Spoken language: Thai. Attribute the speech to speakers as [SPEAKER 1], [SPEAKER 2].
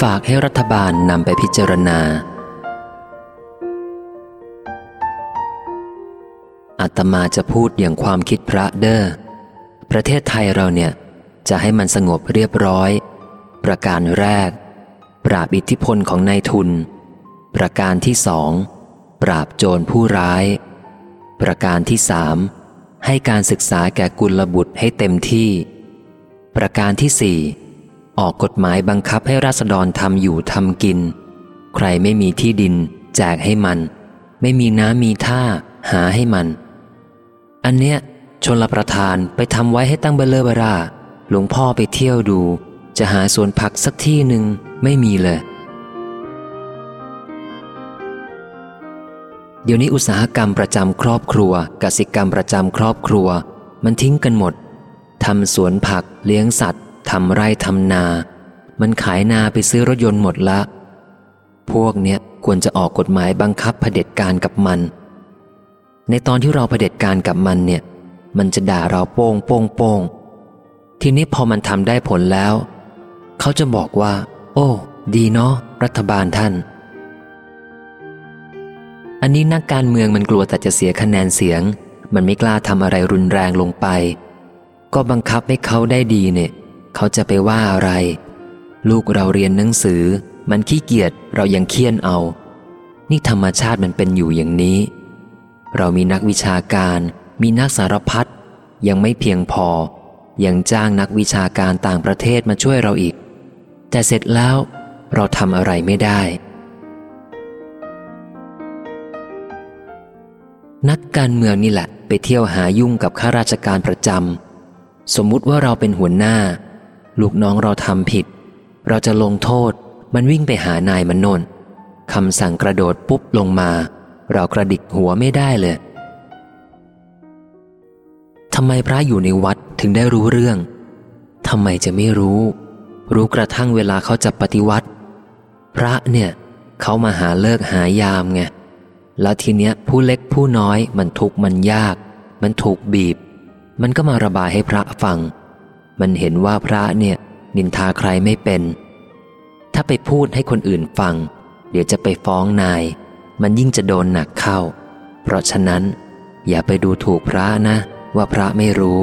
[SPEAKER 1] ฝากให้รัฐบาลนำไปพิจารณา อาตมาจะพูดอย่างความคิดพระเด้อ ประเทศไทยเราเนี่ย จะให้มันสงบเรียบร้อย ประการแรก ปราบอิทธิพลของนายทุน ประการที่สอง ปราบโจรผู้ร้าย ประการที่สามให้การศึกษาแก่กุลบุตรให้เต็มที่ ประการที่สี่ ออกกฎหมายบังคับให้ราษฎรทำอยู่ทำกิน ใครไม่มีที่ดิน แจกให้มัน ไม่มีน้ำมีท่า หาให้มัน อันเนี้ยชนลประทานไปทำไว้ให้ตั้งเบลเลอร์บราหลวงพ่อไปเที่ยวดู จะหาสวนผักสักที่หนึ่งไม่มีเลย เดี๋ยวนี้อุตสาหกรรมประจำครอบครัวกสิกรรมประจำครอบครัว มันทิ้งกันหมดทำสวนผักเลี้ยงสัตว์ ทำไร่ทำนา มันขายนาไปซื้อรถยนต์หมดละ พวกเนี้ยควรจะออกกฎหมายบังคับเผด็จการกับมัน ในตอนที่เราเผด็จการกับมันเนี่ย มันจะด่าเราโป้งโป้งโป้งทีนี้พอมันทำได้ผลแล้ว เขาจะบอกว่า โอ้ ดีเนาะรัฐบาลท่าน อันนี้นักการเมืองมันกลัวแต่จะเสียคะแนนเสียง มันไม่กล้าทำอะไรรุนแรงลงไป ก็บังคับให้เขาได้ดีเนี่ย เขาจะไปว่าอะไร ลูกเราเรียนหนังสือ มันขี้เกียจเรายังเคี่ยนเอา นี่ธรรมชาติมันเป็นอยู่อย่างนี้ เรามีนักวิชาการ มีนักสารพัดยังไม่เพียงพอ ยังจ้างนักวิชาการต่างประเทศมาช่วยเราอีก แต่เสร็จแล้วเราทำอะไรไม่ได้ นักการเมืองนี่แหละ ไปเที่ยวหายุ่งกับข้าราชการประจำสมมุติว่าเราเป็นหัวหน้า ลูกน้องเราทำผิด เราจะลงโทษ มันวิ่งไปหานายมันโนนคำสั่งกระโดดปุ๊บลงมา เรากระดิกหัวไม่ได้เลยทำไมพระอยู่ในวัดถึงได้รู้เรื่อง ทำไมจะไม่รู้ รู้กระทั่งเวลาเขาจะปฏิวัติ พระเนี่ยเขามาหาเลิกหายามไง แล้วทีเนี้ยผู้เล็กผู้น้อยมันทุกข์มันยาก มันถูกบีบ มันก็มาระบายให้พระฟัง มันเห็นว่าพระเนี่ยนินทาใครไม่เป็น ถ้าไปพูดให้คนอื่นฟัง เดี๋ยวจะไปฟ้องนาย มันยิ่งจะโดนหนักเข้า เพราะฉะนั้น อย่าไปดูถูกพระนะ ว่าพระไม่รู้